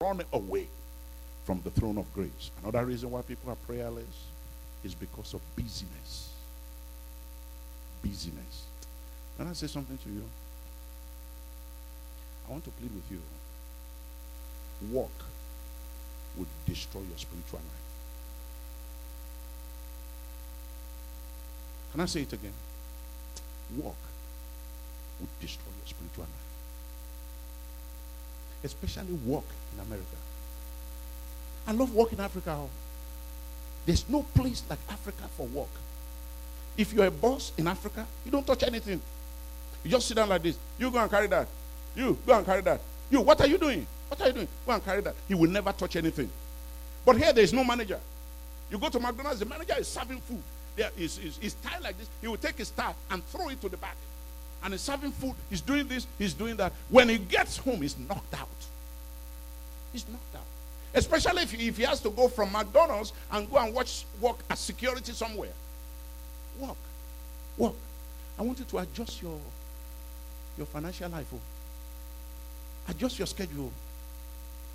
run away from the throne of grace. Another reason why people are prayerless is because of busyness. Busyness. Can I say something to you? I want to plead with you. Work would destroy your spiritual life. Can I say it again? Work would destroy your spiritual life. Especially work in America. I love work in Africa. There's no place like Africa for work. If you're a boss in Africa, you don't touch anything. You just sit down like this. You go and carry that. You go and carry that. You, what are you doing? What are you doing? Go and carry that. He will never touch anything. But here there is no manager. You go to McDonald's, the manager is serving food. There is is is tied like this. He will take his staff and throw it to the back. And he's serving food. He's doing this. He's doing that. When he gets home, he's knocked out. He's knocked out. Especially if, if he has to go from McDonald's and go and watch work as security somewhere. Work. Work. I want you to adjust your, your financial life. Oh. Adjust your schedule.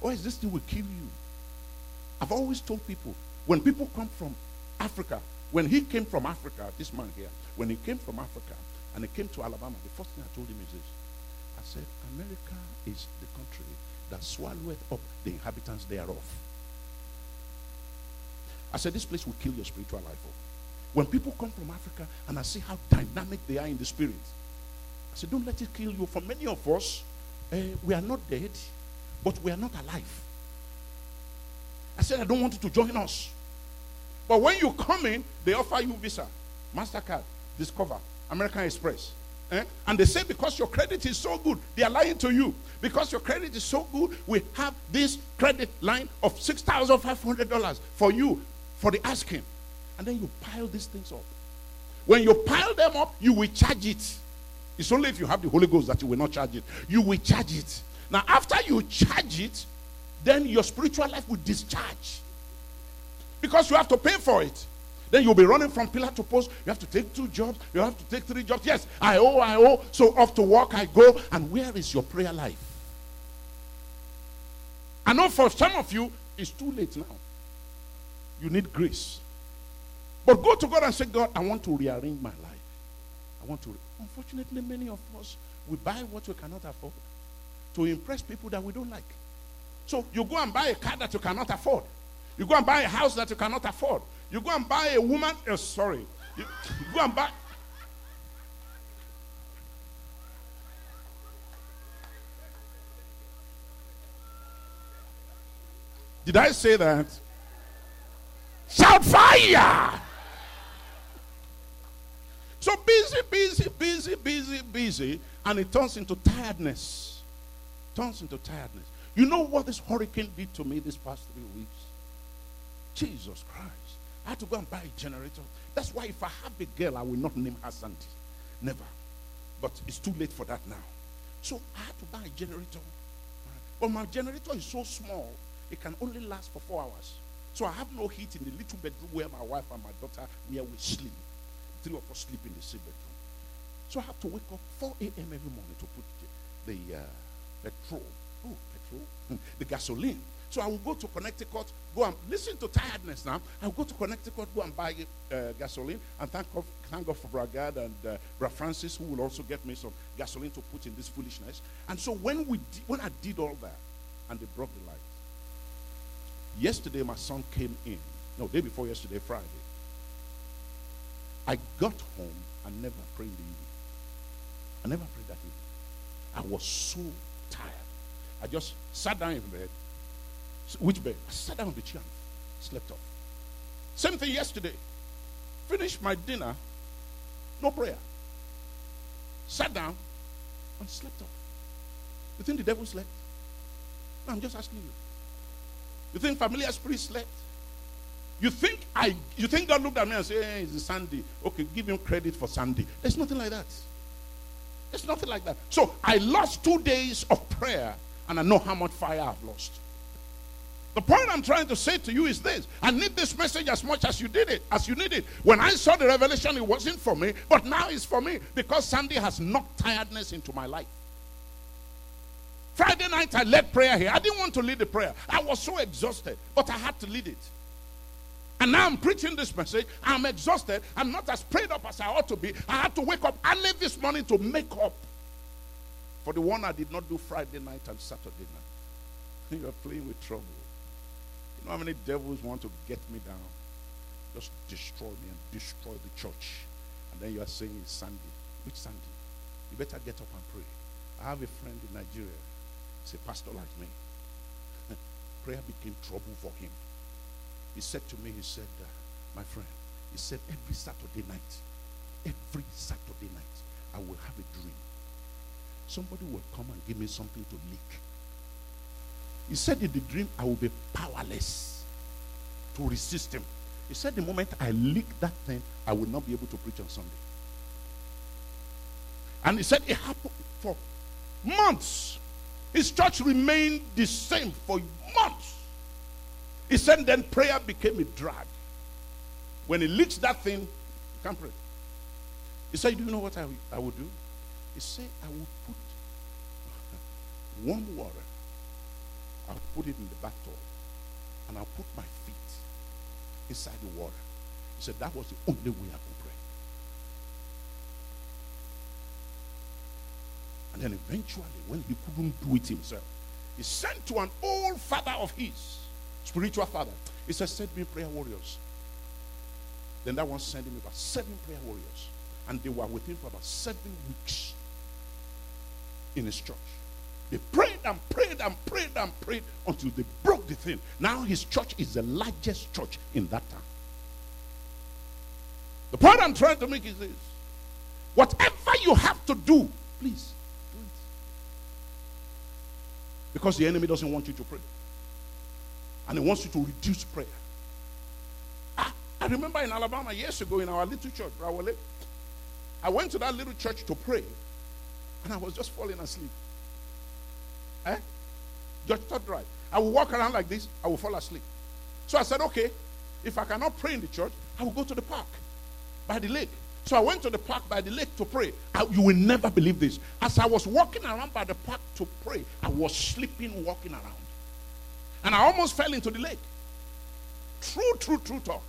Or is this thing will kill you? I've always told people when people come from Africa, when he came from Africa, this man here, when he came from Africa and he came to Alabama, the first thing I told him is this. I said, America is the country that swalloweth up the inhabitants thereof. I said, This place will kill your spiritual life. Oh. When people come from Africa and I see how dynamic they are in the spirit, I said, Don't let it kill you. For many of us, uh, we are not dead, but we are not alive. I said, I don't want you to join us. But when you come in, they offer you Visa, MasterCard, Discover, American Express. Eh? And they say, because your credit is so good, they are lying to you. Because your credit is so good, we have this credit line of $6,500 for you for the asking. And then you pile these things up. When you pile them up, you will charge it. It's only if you have the Holy Ghost that you will not charge it. You will charge it. Now, after you charge it, then your spiritual life will discharge. Because you have to pay for it. Then you'll be running from pillar to post. You have to take two jobs. You have to take three jobs. Yes, I owe, I owe. So off to work I go. And where is your prayer life? I know for some of you, it's too late now. You need grace. But go to God and say, God, I want to rearrange my life. I want to. Unfortunately, many of us, we buy what we cannot afford to impress people that we don't like. So you go and buy a car that you cannot afford. You go and buy a house that you cannot afford. You go and buy a woman. Oh, sorry. You, you go and buy. Did I say that? Shout fire! So busy, busy, busy, busy, busy, and it turns into tiredness. Turns into tiredness. You know what this hurricane did to me this past three weeks? Jesus Christ. I had to go and buy a generator. That's why if I have a girl, I will not name her Sandy. Never. But it's too late for that now. So I had to buy a generator. But my generator is so small, it can only last for four hours. So I have no heat in the little bedroom where my wife and my daughter where we sleep. Three of us sleep in the same bedroom. So I have to wake up 4 a.m. every morning to put the, uh, petrol, oh, petrol, the gasoline so I will go to Connecticut, go and listen to tiredness now. I'll go to Connecticut, go and buy uh, gasoline, and thank God, thank God for Bragad and uh, Bra Francis, who will also get me some gasoline to put in this foolishness. And so when we when I did all that, and they broke the light. Yesterday, my son came in. No, day before yesterday, Friday. I got home and never prayed the evening. I never prayed that evening. I was so tired. I just sat down in bed which bed? I sat down on the chair and slept off. Same thing yesterday. Finished my dinner, no prayer. Sat down and slept off. You think the devil slept? No, I'm just asking you. You think familiar spirit slept? You think I you think God looked at me and said, hey, it's Sunday. Okay, give him credit for Sunday. There's nothing like that. There's nothing like that. So I lost two days of prayer and I know how much fire I've lost. The point I'm trying to say to you is this I need this message as much as you did it, as you need it. When I saw the revelation, it wasn't for me, but now it's for me because Sunday has knocked tiredness into my life. Friday night, I led prayer here. I didn't want to lead the prayer. I was so exhausted, but I had to lead it. And now I'm preaching this message. I'm exhausted. I'm not as prayed up as I ought to be. I had to wake up early this morning to make up for the one I did not do Friday night and Saturday night. You're playing with trouble. Know how many devils want to get me down? Just destroy me and destroy the church. And then you are saying it's Sunday. Which Sunday? You better get up and pray. I have a friend in Nigeria. He's a pastor like me. Prayer became trouble for him. He said to me, he said, uh, my friend, he said, every Saturday night, every Saturday night, I will have a dream. Somebody will come and give me something to lick. He said in the dream, I will be powerless to resist him. He said, the moment I lick that thing, I will not be able to preach on Sunday. And he said it happened for months. His church remained the same for months. He said then prayer became a drag. When he licks that thing, you can't pray. He said, Do you know what I, I would do? He said, I would put warm water. I'll put it in the bathtub. And I'll put my feet inside the water. He said, That was the only way I could pray. And then eventually, when he couldn't do it himself, he sent to an old father of his, spiritual father. He said, Send me prayer warriors. Then that one sent him about seven prayer warriors. And they were with him for about seven weeks in his church. They prayed and prayed and prayed and prayed until they broke the thing. Now his church is the largest church in that town. The point I'm trying to make is this whatever you have to do, please do it. because the enemy doesn't want you to pray. And he wants you to reduce prayer. I, I remember in Alabama years ago in our little church, I went to that little church to pray. And I was just falling asleep. Eh? Just thought right. I will walk around like this, I will fall asleep. So I said, okay, if I cannot pray in the church, I will go to the park by the lake. So I went to the park by the lake to pray. I, you will never believe this. As I was walking around by the park to pray, I was sleeping walking around. And I almost fell into the lake. True, true, true talk.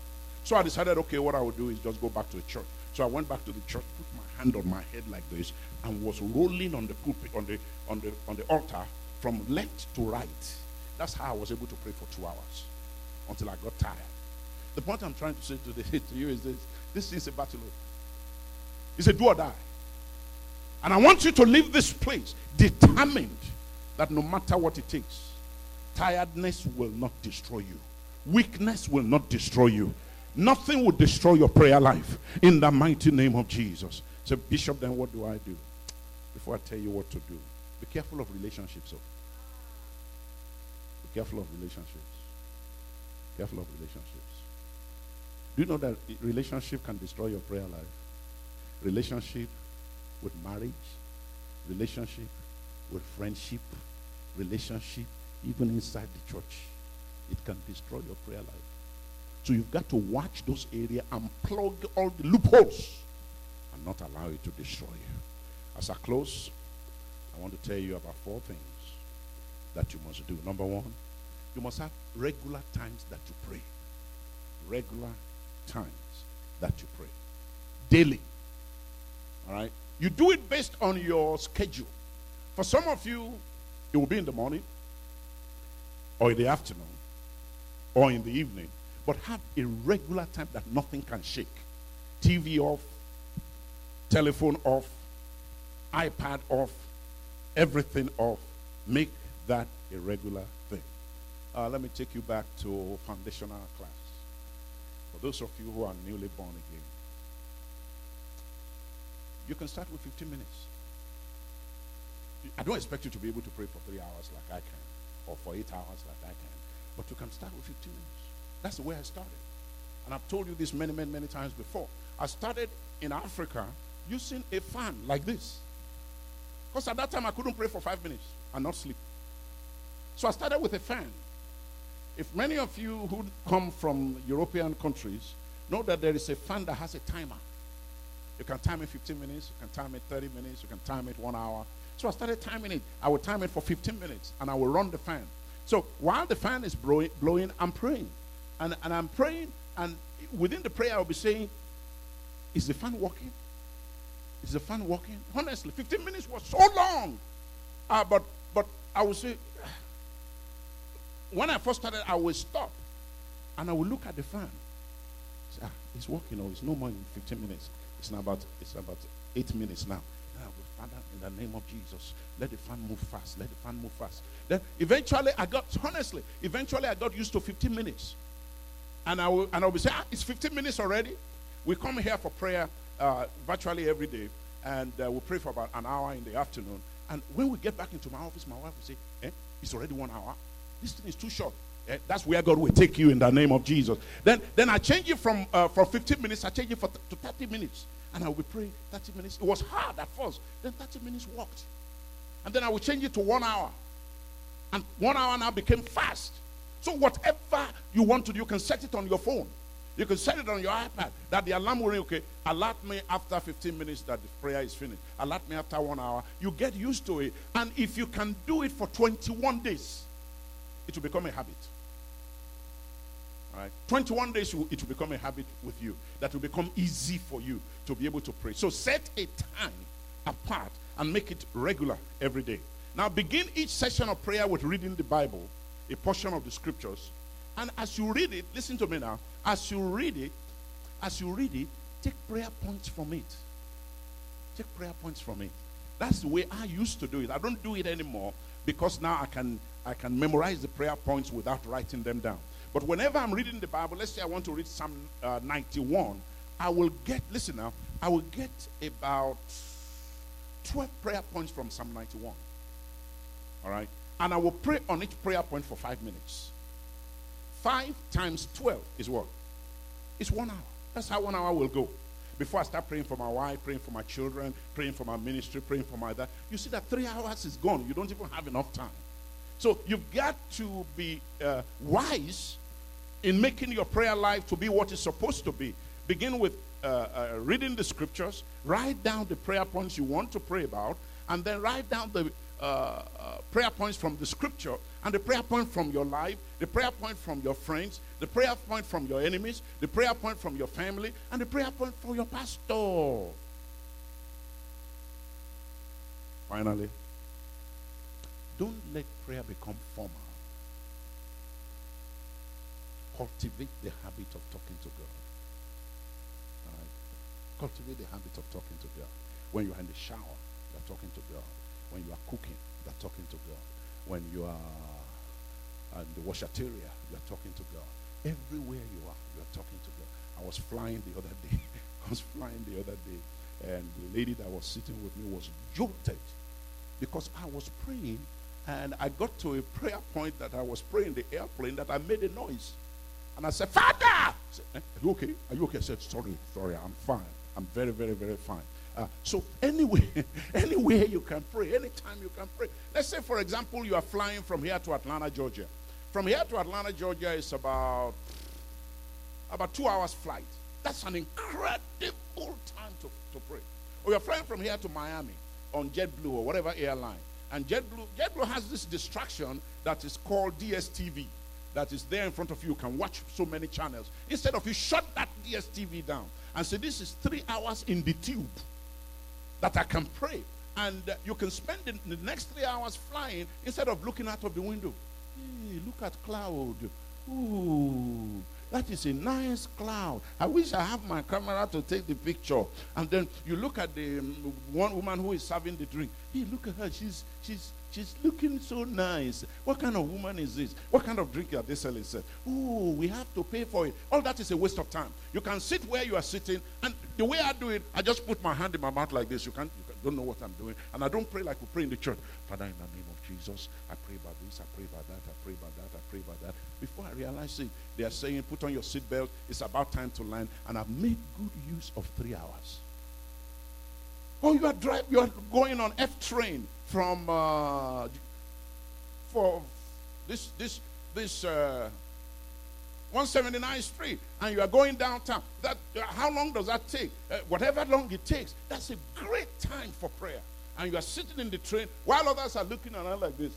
So I decided, okay, what I will do is just go back to the church. So I went back to the church, put my hand on my head like this, and was rolling on the pulpit, on the on the on the altar from left to right. That's how I was able to pray for two hours until I got tired. The point I'm trying to say to, to you is this: this is a battle. It's a do or die. And I want you to leave this place determined that no matter what it takes, tiredness will not destroy you, weakness will not destroy you. Nothing will destroy your prayer life in the mighty name of Jesus. So, Bishop, then what do I do? Before I tell you what to do, be careful of relationships. Careful of relationships. Careful of relationships. Do you know that relationship can destroy your prayer life? relationship with marriage, relationship with friendship, relationship even inside the church. It can destroy your prayer life. So you've got to watch those areas and plug all the loopholes and not allow it to destroy you. As I close, I want to tell you about four things that you must do. Number one, you must have regular times that you pray. Regular times that you pray. Daily. All right? You do it based on your schedule. For some of you, it will be in the morning, or in the afternoon, or in the evening. But have a regular time that nothing can shake. TV off, telephone off, iPad off, everything off. Make that a regular. Uh, let me take you back to foundational class. For those of you who are newly born again, you can start with 15 minutes. I don't expect you to be able to pray for three hours like I can, or for eight hours like I can, but you can start with 15 minutes. That's the way I started. And I've told you this many, many, many times before. I started in Africa using a fan like this. Because at that time I couldn't pray for five minutes and not sleep. So I started with a fan. If many of you who come from European countries know that there is a fan that has a timer, you can time it 15 minutes, you can time it 30 minutes, you can time it one hour. So I started timing it. I would time it for 15 minutes and I will run the fan. So while the fan is blowing, I'm praying. And, and I'm praying, and within the prayer, I'll be saying, Is the fan working? Is the fan working? Honestly, 15 minutes was so long. Uh, but, but I would say, when I first started, I would stop and I would look at the fan. Say, ah, it's working, or it's no more than 15 minutes. It's now about, it's about eight minutes now. Now, Father, in the name of Jesus, let the fan move fast. Let the fan move fast. Then eventually, I got, honestly, eventually I got used to 15 minutes. And I will, and I will say, ah, it's 15 minutes already. We come here for prayer uh, virtually every day, and uh, we pray for about an hour in the afternoon. And when we get back into my office, my wife will say, eh, it's already one hour. This thing is too short. Eh, that's where God will take you in the name of Jesus. Then, then I change it from, uh, from 15 minutes, I change it for th- to 30 minutes. And I will be praying 30 minutes. It was hard at first. Then 30 minutes worked. And then I will change it to one hour. And one hour now became fast. So whatever you want to do, you can set it on your phone. You can set it on your iPad that the alarm will ring. Okay, alert me after 15 minutes that the prayer is finished. Alert me after one hour. You get used to it. And if you can do it for 21 days, it will become a habit. All right? 21 days, it will become a habit with you. That will become easy for you to be able to pray. So set a time apart and make it regular every day. Now, begin each session of prayer with reading the Bible, a portion of the scriptures. And as you read it, listen to me now. As you read it, as you read it, take prayer points from it. Take prayer points from it. That's the way I used to do it. I don't do it anymore because now I can I can memorize the prayer points without writing them down. But whenever I'm reading the Bible, let's say I want to read Psalm uh, 91, I will get, listen now, I will get about 12 prayer points from Psalm 91. All right? And I will pray on each prayer point for five minutes. Five times 12 is what? It's one hour. That's how one hour will go. Before I start praying for my wife, praying for my children, praying for my ministry, praying for my dad, you see that three hours is gone. You don't even have enough time. So you've got to be uh, wise in making your prayer life to be what it's supposed to be. Begin with uh, uh, reading the scriptures, write down the prayer points you want to pray about, and then write down the uh, uh, prayer points from the scripture and the prayer point from your life, the prayer point from your friends, the prayer point from your enemies, the prayer point from your family, and the prayer point for your pastor. Finally, don't let prayer become formal. Cultivate the habit of talking to God. Cultivate the habit of talking to God. When you're in the shower, you're talking to God. When you are cooking, you're talking to God. When you are in the washateria, you're talking to God. Everywhere you are, you're talking to God. I was flying the other day. I was flying the other day, and the lady that was sitting with me was jolted because I was praying and I got to a prayer point that I was praying the airplane that I made a noise. And I said, Father! I said, eh, Are you okay? Are you okay? I said, Sorry, sorry, I'm fine. I'm very, very, very fine. Uh, so anyway, anywhere you can pray, anytime you can pray. Let's say, for example, you are flying from here to Atlanta, Georgia. From here to Atlanta, Georgia is about about two hours flight. That's an incredible time to, to pray. Or you're flying from here to Miami on JetBlue or whatever airline. And JetBlue, JetBlue has this distraction that is called DSTV that is there in front of you. You can watch so many channels. Instead of you shut that DSTV down and say, This is three hours in the tube that I can pray. And uh, you can spend the, the, next three hours flying instead of looking out of the window. Hey, look at cloud. Ooh, that is a nice cloud. I wish I have my camera to take the picture. And then you look at the um, one woman who is serving the drink. Hey, look at her. She's she's she's looking so nice. What kind of woman is this? What kind of drink are they selling? Said, oh, we have to pay for it. All that is a waste of time. You can sit where you are sitting, and the way I do it, I just put my hand in my mouth like this. You can't, you don't know what I'm doing, and I don't pray like we pray in the church. Father, in the name of Jesus, I pray about this, I pray about that, I pray about. It, they are saying, put on your seatbelt, it's about time to land, and I've made good use of three hours. Oh, you are driving, you are going on F train from uh, for this this this uh, 179th Street, and you are going downtown. That uh, how long does that take? Whatever long it takes, that's a great time for prayer. and you are sitting in the train while others are looking around like this.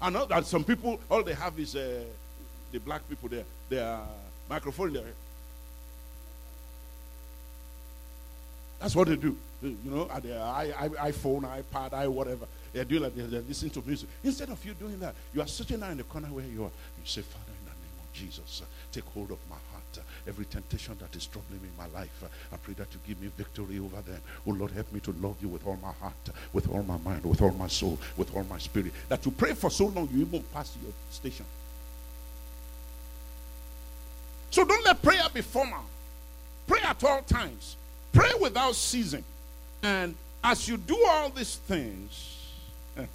I know that some people, all they have is the black people there, their microphone there. That's what they do. You know, at their iPhone, iPad, i whatever. They're doing like they're, they're listening to music. Instead of you doing that, you are sitting there in the corner where you are. You say, Father, in the name of Jesus, uh, take hold of my heart. Uh, every temptation that is troubling me in my life, uh, I pray that you give me victory over them. Oh Lord, help me to love you with all my heart, with all my mind, with all my soul, with all my spirit. That you pray for so long you even pass your station. So don't let prayer be formal. Pray at all times. Pray without ceasing. And as you do all these things, you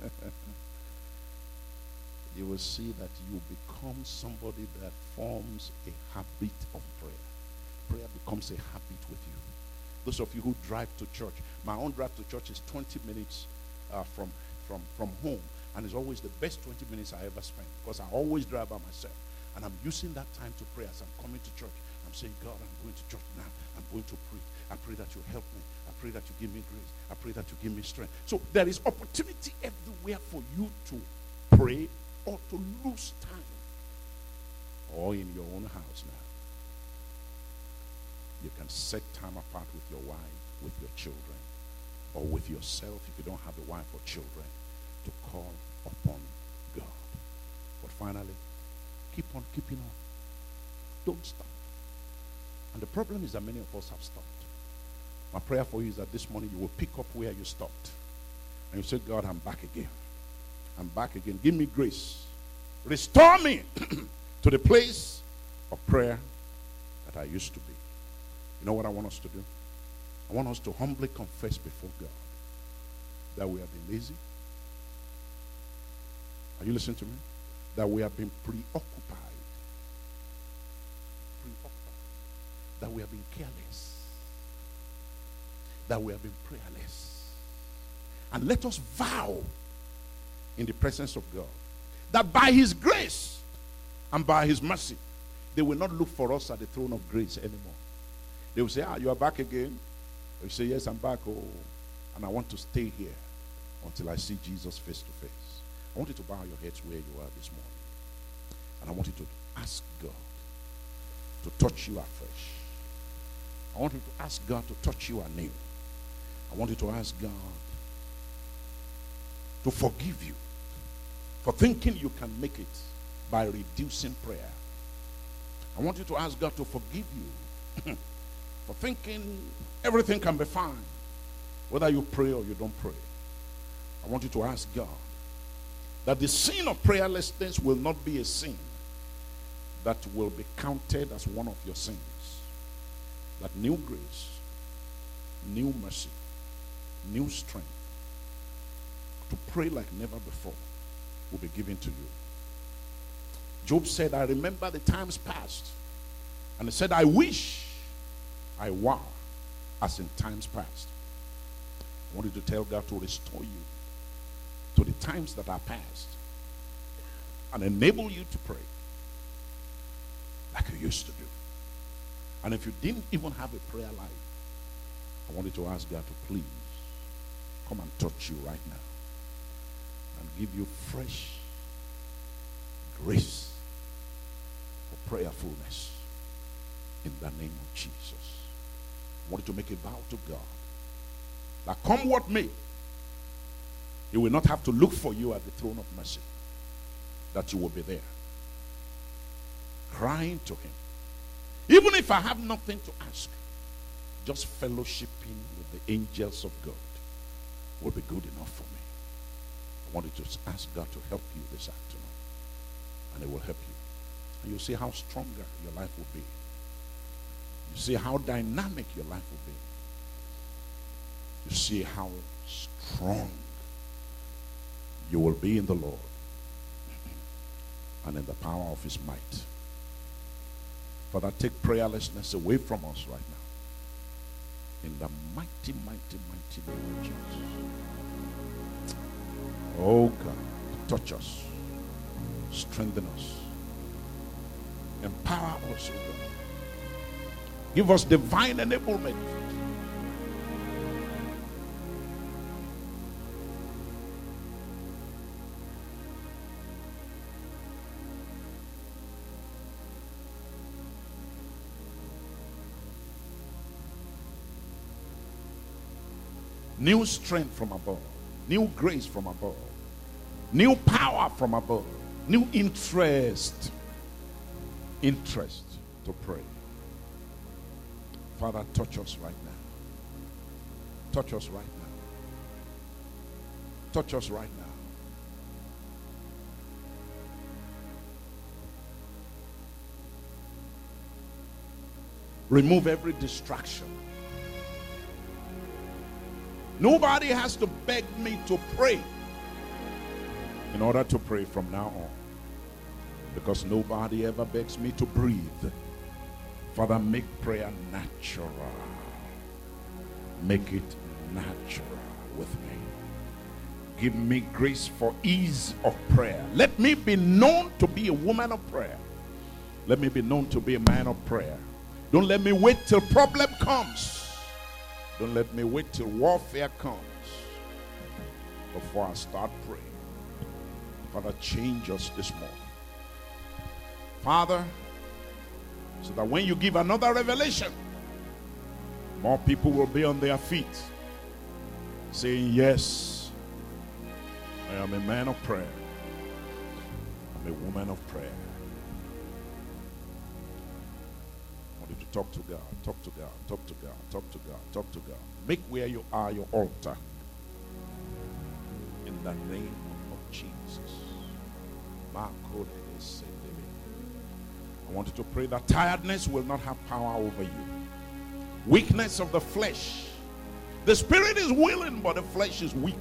will see that you become somebody that forms a habit of prayer. Prayer becomes a habit with you. Those of you who drive to church, my own drive to church is 20 minutes uh, from, from, from home. And it's always the best 20 minutes I ever spend because I always drive by myself. And I'm using that time to pray as I'm coming to church. Saying, God, I'm going to church now. I'm going to pray. I pray that you help me. I pray that you give me grace. I pray that you give me strength. So there is opportunity everywhere for you to pray or to lose time. Or in your own house now. You can set time apart with your wife, with your children, or with yourself if you don't have a wife or children to call upon God. But finally, keep on keeping on. Don't stop. And the problem is that many of us have stopped. My prayer for you is that this morning you will pick up where you stopped. And you say, God, I'm back again. I'm back again. Give me grace. Restore me to the place of prayer that I used to be. You know what I want us to do? I want us to humbly confess before God that we have been lazy. Are you listening to me? That we have been preoccupied. That we have been careless that we have been prayerless. And let us vow in the presence of God that by His grace and by His mercy, they will not look for us at the throne of grace anymore. They will say, Ah, you are back again. You say, Yes, I'm back. Oh, and I want to stay here until I see Jesus face to face. I want you to bow your heads where you are this morning. And I want you to ask God to touch you afresh. I want you to ask God to touch you anew. I want you to ask God to forgive you for thinking you can make it by reducing prayer. I want you to ask God to forgive you for thinking everything can be fine, whether you pray or you don't pray. I want you to ask God that the sin of prayerlessness will not be a sin that will be counted as one of your sins. That new grace, new mercy, new strength to pray like never before will be given to you. Job said, I remember the times past. And he said, I wish I were as in times past. I wanted to tell God to restore you to the times that are past and enable you to pray like you used to do. And if you didn't even have a prayer life, I wanted to ask God to please come and touch you right now and give you fresh grace for prayerfulness in the name of Jesus. I want you to make a vow to God that come what may, He will not have to look for you at the throne of mercy, that you will be there, crying to Him. Even if I have nothing to ask, just fellowshipping with the angels of God will be good enough for me. I want you to ask God to help you this afternoon. And it will help you. And you'll see how stronger your life will be. You see how dynamic your life will be. You see how strong you will be in the Lord and in the power of his might. Father, take prayerlessness away from us right now. In the mighty, mighty, mighty name of Jesus. Oh God, touch us, strengthen us, empower us, oh God. Give us divine enablement. New strength from above, new grace from above, new power from above, new interest. Interest to pray. Father, touch us right now. Touch us right now. Touch us right now. Remove every distraction. Nobody has to beg me to pray in order to pray from now on. Because nobody ever begs me to breathe. Father, make prayer natural. Make it natural with me. Give me grace for ease of prayer. Let me be known to be a woman of prayer. Let me be known to be a man of prayer. Don't let me wait till problem comes. Don't let me wait till warfare comes before I start praying. Father, change us this morning. Father, so that when you give another revelation, more people will be on their feet saying, Yes, I am a man of prayer. I'm a woman of prayer. Talk to God, talk to God, talk to God, talk to God, talk to God. Make where you are your altar. In the name of Jesus. I want you to pray that tiredness will not have power over you. Weakness of the flesh. The spirit is willing, but the flesh is weak.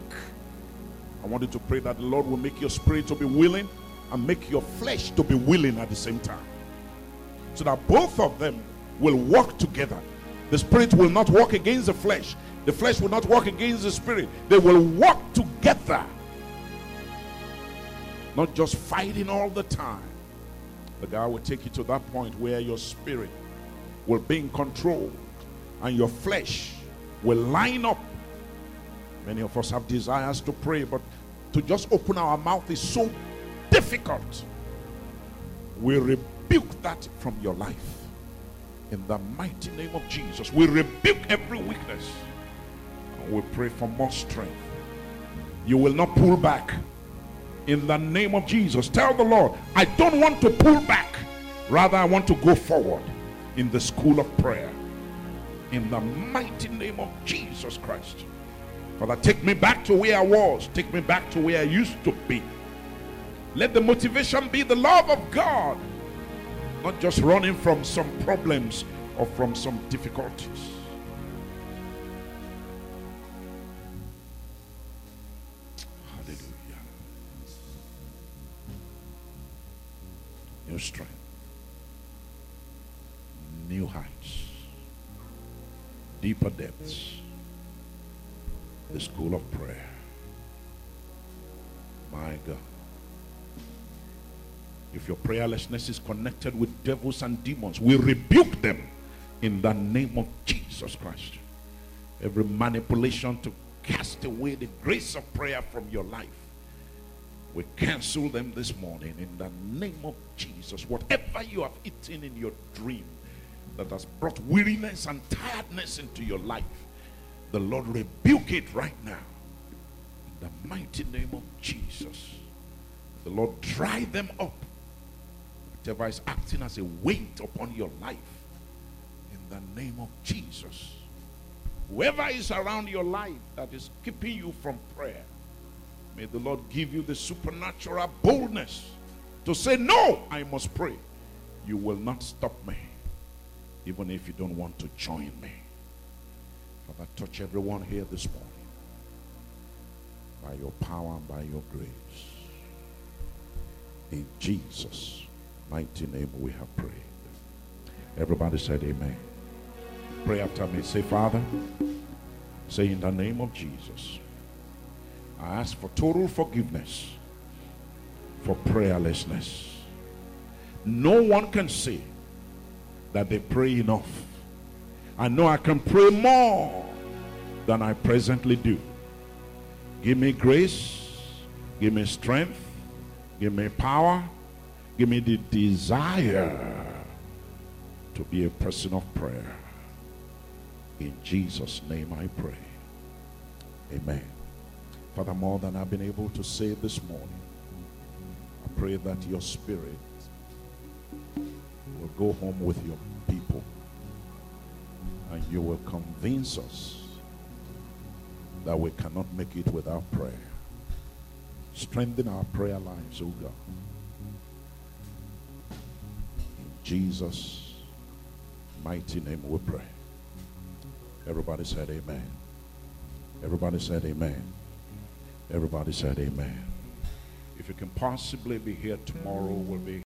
I want you to pray that the Lord will make your spirit to be willing and make your flesh to be willing at the same time. So that both of them will work together. The spirit will not work against the flesh, the flesh will not work against the spirit. They will work together. Not just fighting all the time. The God will take you to that point where your spirit will be in control and your flesh will line up. Many of us have desires to pray, but to just open our mouth is so difficult. We rebuke that from your life. In the mighty name of Jesus, we rebuke every weakness. And we pray for more strength. You will not pull back in the name of Jesus. Tell the Lord, I don't want to pull back. Rather, I want to go forward in the school of prayer. In the mighty name of Jesus Christ. Father, take me back to where I was. Take me back to where I used to be. Let the motivation be the love of God, not just running from some problems or from some difficulties. Hallelujah. New strength, new heights, deeper depths. The school of prayer. My God. If your prayerlessness is connected with devils and demons, we rebuke them in the name of Jesus Christ. Every manipulation to cast away the grace of prayer from your life we cancel them this morning in the name of Jesus. Whatever you have eaten in your dream that has brought weariness and tiredness into your life, the Lord rebuke it right now. In the mighty name of Jesus. The Lord dry them up. Whatever is acting as a weight upon your life. In the name of Jesus. Whoever is around your life that is keeping you from prayer May the Lord give you the supernatural boldness to say, No, I must pray. You will not stop me, even if you don't want to join me. Father, touch everyone here this morning by your power and by your grace. In Jesus' mighty name we have prayed. Everybody said amen. Pray after me. Say, Father, say in the name of Jesus. I ask for total forgiveness for prayerlessness. No one can say that they pray enough. I know I can pray more than I presently do. Give me grace, give me strength, give me power, give me the desire to be a person of prayer. In Jesus' name I pray. Amen. Father, more than I've been able to say this morning, I pray that your spirit will go home with your people and you will convince us that we cannot make it without prayer. Strengthen our prayer lives, O God. Jesus' mighty name we pray. Everybody said amen. Everybody said amen. Everybody said amen. If you can possibly be here tomorrow, we'll be